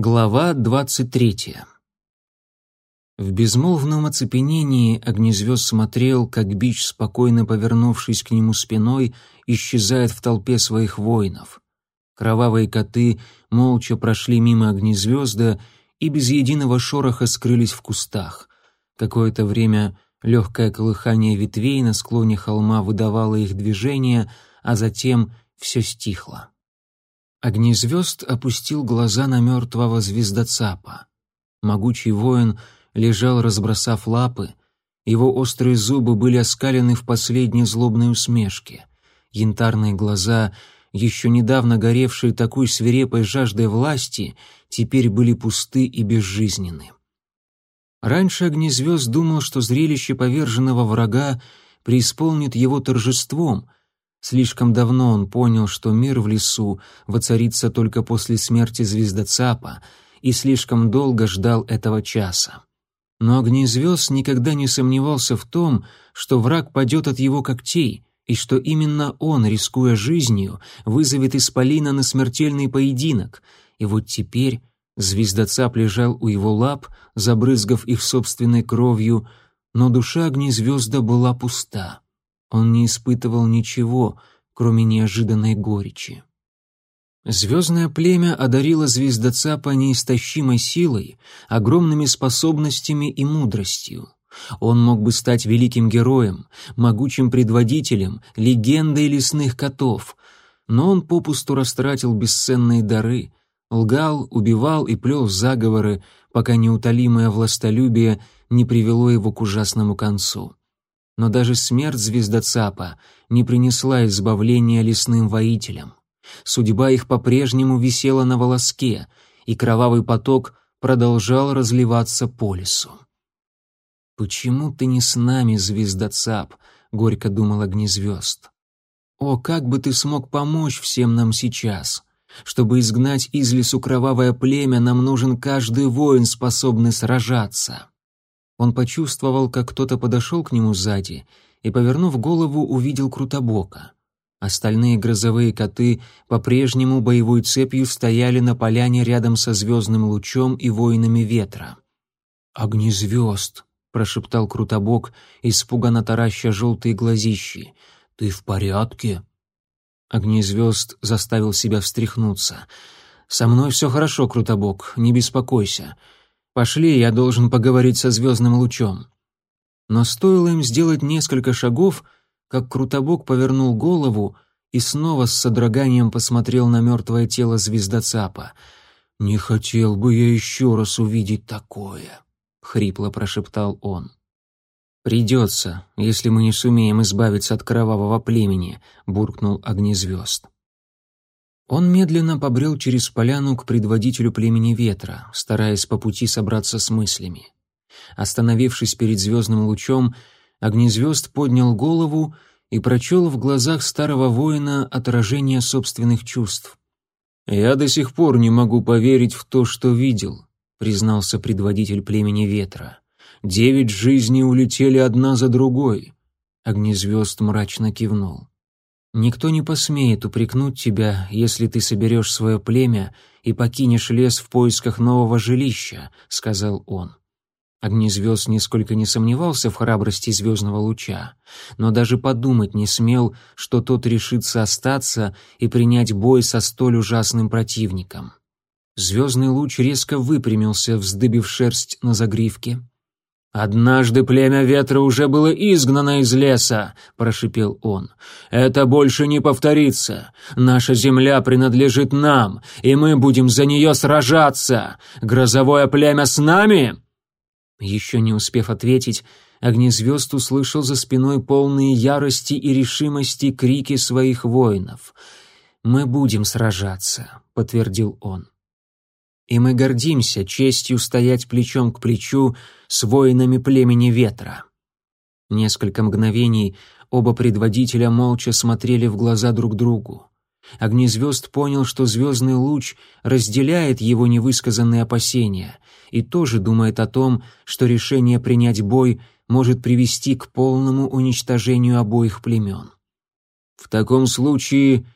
Глава 23. В безмолвном оцепенении Огнезвезд смотрел, как Бич, спокойно повернувшись к нему спиной, исчезает в толпе своих воинов. Кровавые коты молча прошли мимо Огнезвезда и без единого шороха скрылись в кустах. Какое-то время легкое колыхание ветвей на склоне холма выдавало их движение, а затем все стихло. Огнезвезд опустил глаза на мертвого звездоцапа. Могучий воин лежал, разбросав лапы. Его острые зубы были оскалены в последней злобной усмешке. Янтарные глаза, еще недавно горевшие такой свирепой жаждой власти, теперь были пусты и безжизненны. Раньше Огнезвезд думал, что зрелище поверженного врага преисполнит его торжеством, Слишком давно он понял, что мир в лесу воцарится только после смерти звездоцапа, и слишком долго ждал этого часа. Но Огнезвезд никогда не сомневался в том, что враг падет от его когтей, и что именно он, рискуя жизнью, вызовет Исполина на смертельный поединок. И вот теперь звездоцап лежал у его лап, забрызгав их собственной кровью, но душа Огнезвезда была пуста. Он не испытывал ничего, кроме неожиданной горечи. Звездное племя одарило звездоцапа неистощимой силой, огромными способностями и мудростью. Он мог бы стать великим героем, могучим предводителем, легендой лесных котов, но он попусту растратил бесценные дары, лгал, убивал и плел заговоры, пока неутолимое властолюбие не привело его к ужасному концу но даже смерть звездоцапа не принесла избавления лесным воителям. Судьба их по-прежнему висела на волоске, и кровавый поток продолжал разливаться по лесу. «Почему ты не с нами, звездоцап?» — горько думал огнезвезд. «О, как бы ты смог помочь всем нам сейчас! Чтобы изгнать из лесу кровавое племя, нам нужен каждый воин, способный сражаться!» Он почувствовал, как кто-то подошел к нему сзади и, повернув голову, увидел Крутобока. Остальные грозовые коты по-прежнему боевой цепью стояли на поляне рядом со звездным лучом и воинами ветра. «Огни звезд!» — прошептал Крутобок, испуганно тараща желтые глазищи. «Ты в порядке?» Огнезвезд заставил себя встряхнуться. «Со мной все хорошо, Крутобок, не беспокойся. Пошли, я должен поговорить со звездным лучом». Но стоило им сделать несколько шагов, как Крутобок повернул голову и снова с содроганием посмотрел на мертвое тело звездоцапа. «Не хотел бы я еще раз увидеть такое», — хрипло прошептал он. «Придется, если мы не сумеем избавиться от кровавого племени», — буркнул огнезвезд. Он медленно побрел через поляну к предводителю племени ветра, стараясь по пути собраться с мыслями. Остановившись перед звездным лучом, огнезвезд поднял голову и прочел в глазах старого воина отражение собственных чувств. «Я до сих пор не могу поверить в то, что видел», — признался предводитель племени ветра. «Девять жизней улетели одна за другой». Огнезвезд мрачно кивнул. Никто не посмеет упрекнуть тебя, если ты соберешь свое племя и покинешь лес в поисках нового жилища», — сказал он. Огнезвезд нисколько не сомневался в храбрости звездного луча, но даже подумать не смел, что тот решится остаться и принять бой со столь ужасным противником. Звездный луч резко выпрямился, вздыбив шерсть на загривке, «Однажды племя ветра уже было изгнано из леса», — прошипел он. «Это больше не повторится. Наша земля принадлежит нам, и мы будем за нее сражаться. Грозовое племя с нами?» Еще не успев ответить, Огнезвезд услышал за спиной полные ярости и решимости крики своих воинов. «Мы будем сражаться», — подтвердил он. И мы гордимся честью стоять плечом к плечу с воинами племени ветра. Несколько мгновений оба предводителя молча смотрели в глаза друг другу. Огнезвезд понял, что звездный луч разделяет его невысказанные опасения и тоже думает о том, что решение принять бой может привести к полному уничтожению обоих племен. «В таком случае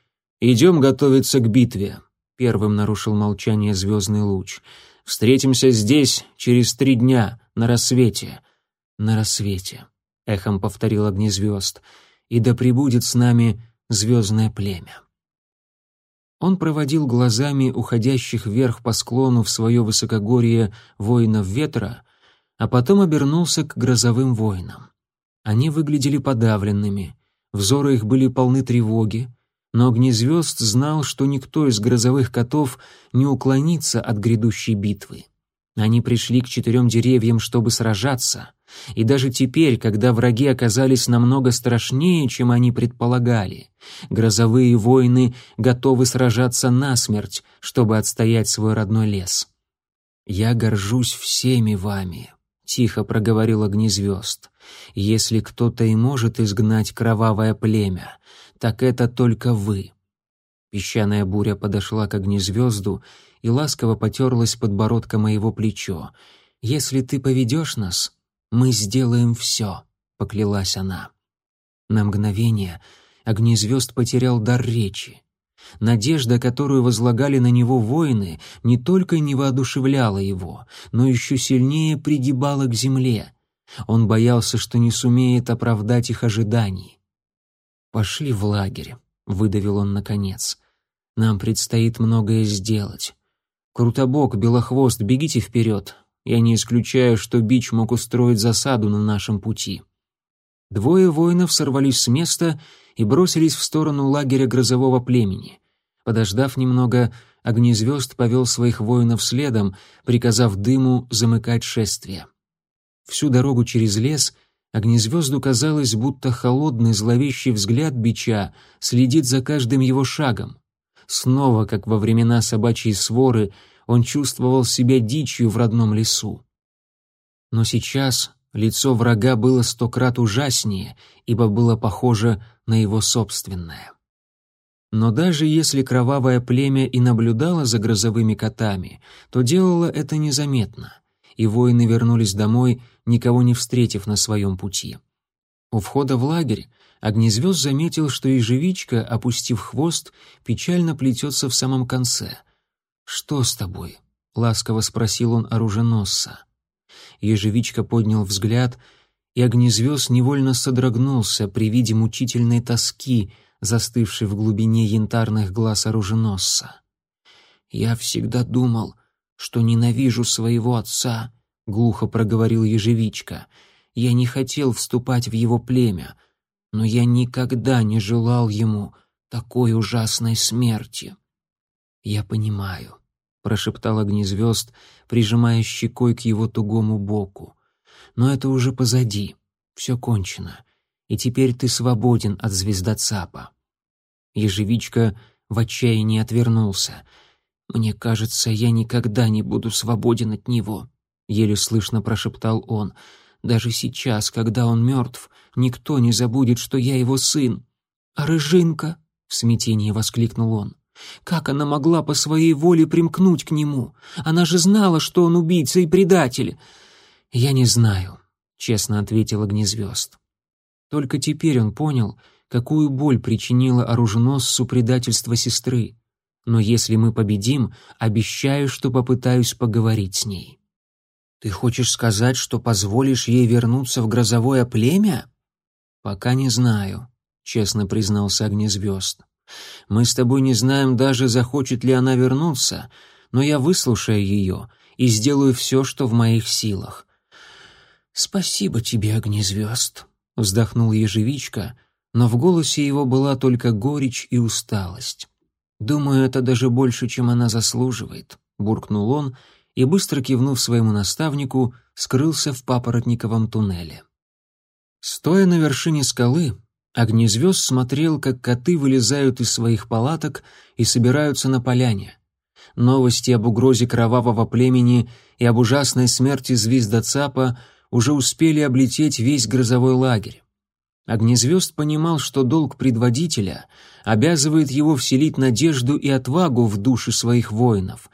идем готовиться к битве», первым нарушил молчание звездный луч. «Встретимся здесь через три дня, на рассвете». «На рассвете», — эхом повторил огнезвезд, «и да пребудет с нами звездное племя». Он проводил глазами уходящих вверх по склону в свое высокогорье воинов ветра, а потом обернулся к грозовым воинам. Они выглядели подавленными, взоры их были полны тревоги, но Огнезвезд знал, что никто из грозовых котов не уклонится от грядущей битвы. Они пришли к четырем деревьям, чтобы сражаться. И даже теперь, когда враги оказались намного страшнее, чем они предполагали, грозовые воины готовы сражаться насмерть, чтобы отстоять свой родной лес. «Я горжусь всеми вами», Тихо проговорил огни звезд. «Если кто-то и может изгнать кровавое племя, так это только вы». Песчаная буря подошла к огнезвезду и ласково потерлась подбородка моего плечо. «Если ты поведешь нас, мы сделаем все», — поклялась она. На мгновение огнезвезд потерял дар речи. Надежда, которую возлагали на него воины, не только не воодушевляла его, но еще сильнее пригибала к земле. Он боялся, что не сумеет оправдать их ожиданий. «Пошли в лагерь», — выдавил он наконец. «Нам предстоит многое сделать. Крутобок, Белохвост, бегите вперед. Я не исключаю, что Бич мог устроить засаду на нашем пути». Двое воинов сорвались с места и бросились в сторону лагеря грозового племени. Подождав немного, Огнезвезд повел своих воинов следом, приказав дыму замыкать шествие. Всю дорогу через лес Огнезвезду казалось, будто холодный зловещий взгляд бича следит за каждым его шагом. Снова, как во времена собачьей своры, он чувствовал себя дичью в родном лесу. Но сейчас лицо врага было сто крат ужаснее, ибо было похоже на его собственное. Но даже если кровавое племя и наблюдало за грозовыми котами, то делало это незаметно, и воины вернулись домой, никого не встретив на своем пути. У входа в лагерь Огнезвезд заметил, что ежевичка, опустив хвост, печально плетется в самом конце. «Что с тобой?» — ласково спросил он оруженосца. Ежевичка поднял взгляд, и огнезвезд невольно содрогнулся при виде мучительной тоски — застывший в глубине янтарных глаз оруженосца. «Я всегда думал, что ненавижу своего отца», — глухо проговорил ежевичка. «Я не хотел вступать в его племя, но я никогда не желал ему такой ужасной смерти». «Я понимаю», — прошептал огнезвезд, прижимая щекой к его тугому боку. «Но это уже позади, все кончено и теперь ты свободен от звездоцапа». Ежевичка в отчаянии отвернулся. «Мне кажется, я никогда не буду свободен от него», — еле слышно прошептал он. «Даже сейчас, когда он мертв, никто не забудет, что я его сын». «А Рыжинка?» — в смятении воскликнул он. «Как она могла по своей воле примкнуть к нему? Она же знала, что он убийца и предатель!» «Я не знаю», — честно ответил Огнезвезд. Только теперь он понял, какую боль причинила оруженосцу предательство сестры. Но если мы победим, обещаю, что попытаюсь поговорить с ней. Ты хочешь сказать, что позволишь ей вернуться в грозовое племя? Пока не знаю, честно признался Огнезвезд. Мы с тобой не знаем даже, захочет ли она вернуться, но я выслушаю ее и сделаю все, что в моих силах. Спасибо тебе, Огнезвезд. — вздохнул ежевичка, но в голосе его была только горечь и усталость. «Думаю, это даже больше, чем она заслуживает», — буркнул он и, быстро кивнув своему наставнику, скрылся в папоротниковом туннеле. Стоя на вершине скалы, Огнезвезд смотрел, как коты вылезают из своих палаток и собираются на поляне. Новости об угрозе кровавого племени и об ужасной смерти Звезда Цапа уже успели облететь весь грозовой лагерь. Огнезвезд понимал, что долг предводителя обязывает его вселить надежду и отвагу в души своих воинов,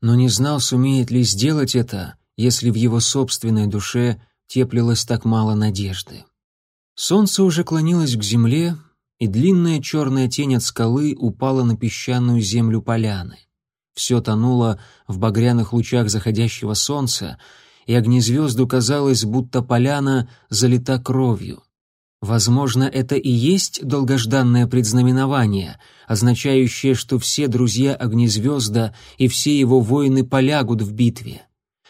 но не знал, сумеет ли сделать это, если в его собственной душе теплилось так мало надежды. Солнце уже клонилось к земле, и длинная черная тень от скалы упала на песчаную землю поляны. Все тонуло в багряных лучах заходящего солнца, и огнезвезду казалось, будто поляна залита кровью. Возможно, это и есть долгожданное предзнаменование, означающее, что все друзья Огнезвезда и все его воины полягут в битве.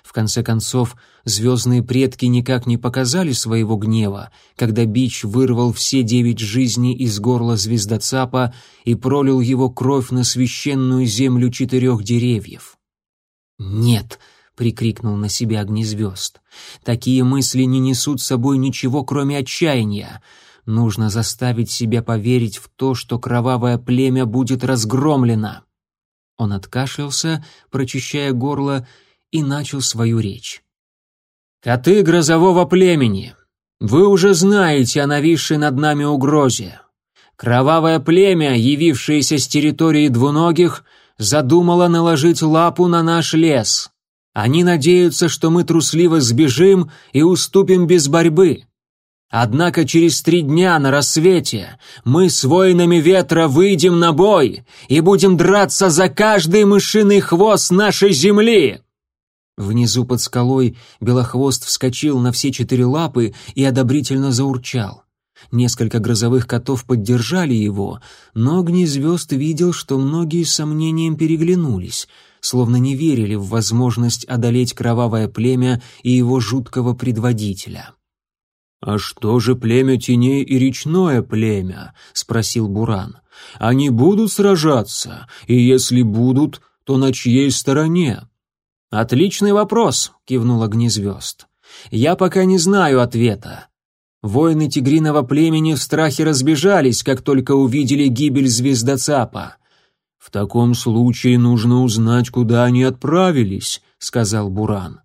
В конце концов, звездные предки никак не показали своего гнева, когда Бич вырвал все девять жизней из горла звездоцапа и пролил его кровь на священную землю четырех деревьев. «Нет», прикрикнул на себя огни звезд. Такие мысли не несут с собой ничего, кроме отчаяния. Нужно заставить себя поверить в то, что кровавое племя будет разгромлено. Он откашлялся, прочищая горло, и начал свою речь. «Коты грозового племени, вы уже знаете о нависшей над нами угрозе. Кровавое племя, явившееся с территории двуногих, задумало наложить лапу на наш лес. Они надеются, что мы трусливо сбежим и уступим без борьбы. Однако через три дня на рассвете мы с воинами ветра выйдем на бой и будем драться за каждый мышиный хвост нашей земли!» Внизу под скалой Белохвост вскочил на все четыре лапы и одобрительно заурчал. Несколько грозовых котов поддержали его, но Огнезвезд видел, что многие с сомнением переглянулись — словно не верили в возможность одолеть кровавое племя и его жуткого предводителя. «А что же племя теней и речное племя?» — спросил Буран. «Они будут сражаться, и если будут, то на чьей стороне?» «Отличный вопрос», — кивнул Огнезвезд. «Я пока не знаю ответа. Воины тигриного племени в страхе разбежались, как только увидели гибель звездоцапа. «В таком случае нужно узнать, куда они отправились», — сказал Буран.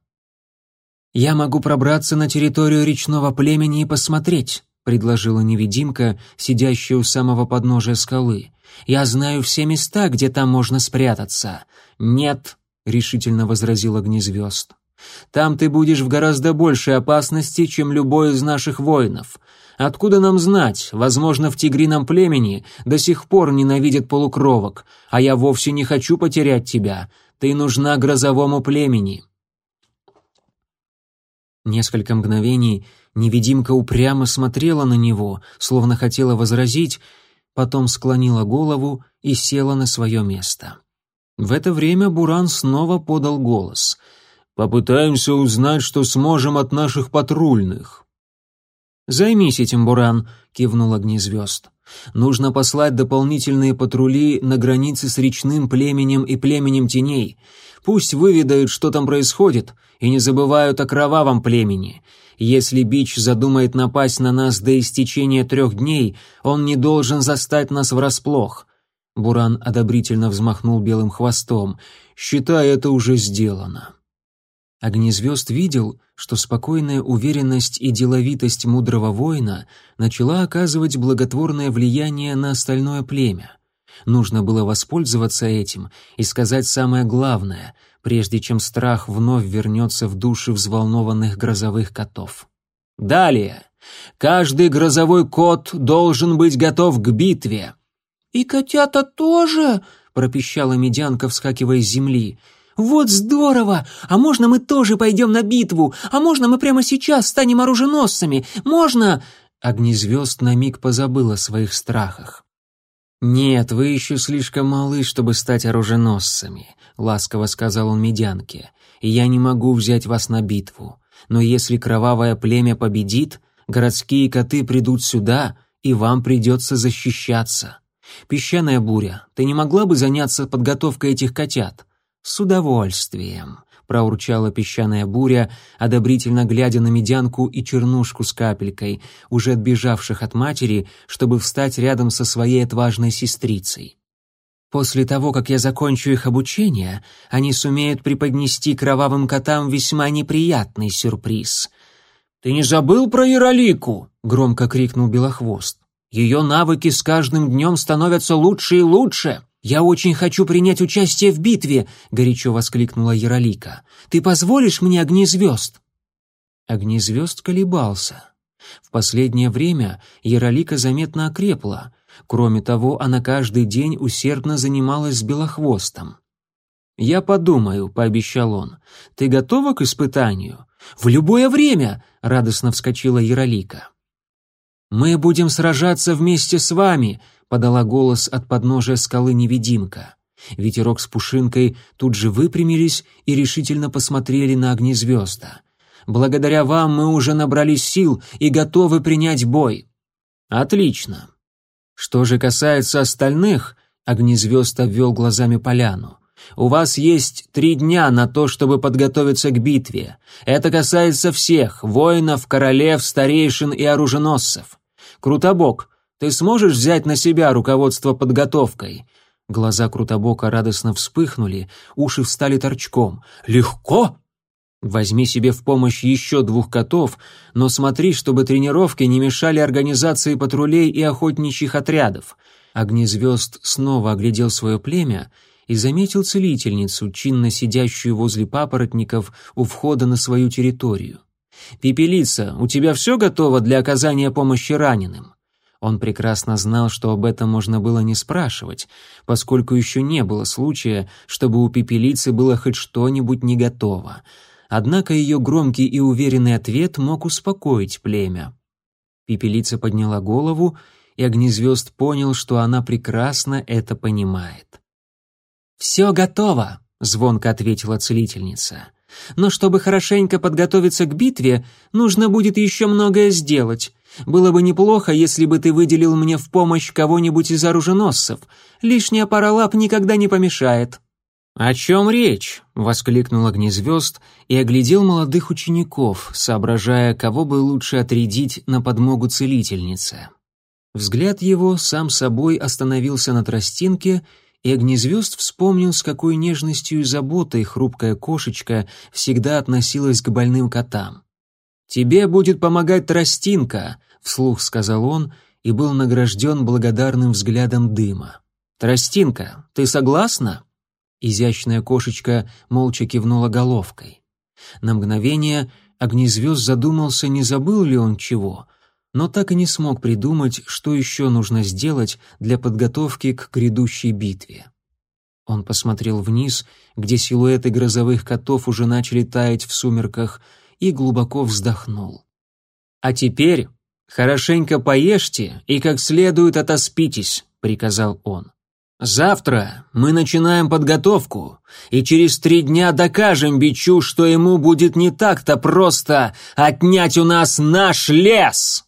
«Я могу пробраться на территорию речного племени и посмотреть», — предложила невидимка, сидящая у самого подножия скалы. «Я знаю все места, где там можно спрятаться». «Нет», — решительно возразил огнезвезд. «Там ты будешь в гораздо большей опасности, чем любой из наших воинов. Откуда нам знать? Возможно, в тигрином племени до сих пор ненавидят полукровок, а я вовсе не хочу потерять тебя. Ты нужна грозовому племени». Несколько мгновений невидимка упрямо смотрела на него, словно хотела возразить, потом склонила голову и села на свое место. В это время Буран снова подал голос. «Попытаемся узнать, что сможем от наших патрульных. «Займись этим, Буран», — кивнул огнезвезд. «Нужно послать дополнительные патрули на границе с речным племенем и племенем теней. Пусть выведают, что там происходит, и не забывают о кровавом племени. Если Бич задумает напасть на нас до истечения трех дней, он не должен застать нас врасплох». Буран одобрительно взмахнул белым хвостом. «Считай, это уже сделано». Огни видел, что спокойная уверенность и деловитость мудрого воина начала оказывать благотворное влияние на остальное племя. Нужно было воспользоваться этим и сказать самое главное, прежде чем страх вновь вернется в души взволнованных грозовых котов. Далее. Каждый грозовой кот должен быть готов к битве. «И котята тоже?» — пропищала медянка, вскакивая с земли — «Вот здорово! А можно мы тоже пойдем на битву? А можно мы прямо сейчас станем оруженосцами? Можно...» Огнезвезд на миг позабыл о своих страхах. «Нет, вы еще слишком малы, чтобы стать оруженосцами», — ласково сказал он медянке. «И я не могу взять вас на битву. Но если кровавое племя победит, городские коты придут сюда, и вам придется защищаться. Песчаная буря, ты не могла бы заняться подготовкой этих котят?» «С удовольствием», — проурчала песчаная буря, одобрительно глядя на медянку и чернушку с капелькой, уже отбежавших от матери, чтобы встать рядом со своей отважной сестрицей. После того, как я закончу их обучение, они сумеют преподнести кровавым котам весьма неприятный сюрприз. «Ты не забыл про Иролику?» — громко крикнул Белохвост. «Ее навыки с каждым днем становятся лучше и лучше. «Я очень хочу принять участие в битве!» — горячо воскликнула Яролика. «Ты позволишь мне огни звезд?» Огни звезд колебался. В последнее время Яролика заметно окрепла. Кроме того, она каждый день усердно занималась с Белохвостом. «Я подумаю», — пообещал он. «Ты готова к испытанию?» «В любое время!» — радостно вскочила Яролика. «Мы будем сражаться вместе с вами», — подала голос от подножия скалы невидимка. Ветерок с Пушинкой тут же выпрямились и решительно посмотрели на Огнезвезда. «Благодаря вам мы уже набрались сил и готовы принять бой». «Отлично». «Что же касается остальных», — Огнезвезд обвел глазами поляну, «у вас есть три дня на то, чтобы подготовиться к битве. Это касается всех — воинов, королев, старейшин и оруженосцев. Крутобок, ты сможешь взять на себя руководство подготовкой?» Глаза Крутобока радостно вспыхнули, уши встали торчком. «Легко?» Возьми себе в помощь еще двух котов, но смотри, чтобы тренировки не мешали организации патрулей и охотничьих отрядов. Огнезвезд снова оглядел свое племя и заметил целительницу, чинно сидящую возле папоротников у входа на свою территорию. «Пепелица, у тебя все готово для оказания помощи раненым?» Он прекрасно знал, что об этом можно было не спрашивать, поскольку еще не было случая, чтобы у пепелицы было хоть что-нибудь не готово. Однако ее громкий и уверенный ответ мог успокоить племя. Пепелица подняла голову, и Огнезвезд понял, что она прекрасно это понимает. «Все готово!» — звонко ответила целительница. Но чтобы хорошенько подготовиться к битве, нужно будет еще многое сделать. Было бы неплохо, если бы ты выделил мне в помощь кого-нибудь из оруженосцев. Лишняя пара лап никогда не помешает». «О чем речь?» — воскликнул Огнезвезд и оглядел молодых учеников, соображая, кого бы лучше отрядить на подмогу целительнице. Взгляд его сам собой остановился на тростинке — и звезд вспомнил, с какой нежностью и заботой хрупкая кошечка всегда относилась к больным котам. «Тебе будет помогать тростинка», — вслух сказал он и был награжден благодарным взглядом дыма. «Тростинка, ты согласна?» Изящная кошечка молча кивнула головкой. На мгновение Огнезвезд задумался, не забыл ли он чего, но так и не смог придумать, что еще нужно сделать для подготовки к грядущей битве. Он посмотрел вниз, где силуэты грозовых котов уже начали таять в сумерках, и глубоко вздохнул. «А теперь хорошенько поешьте и как следует отоспитесь», — приказал он. «Завтра мы начинаем подготовку, и через три дня докажем Бичу, что ему будет не так-то просто отнять у нас наш лес!»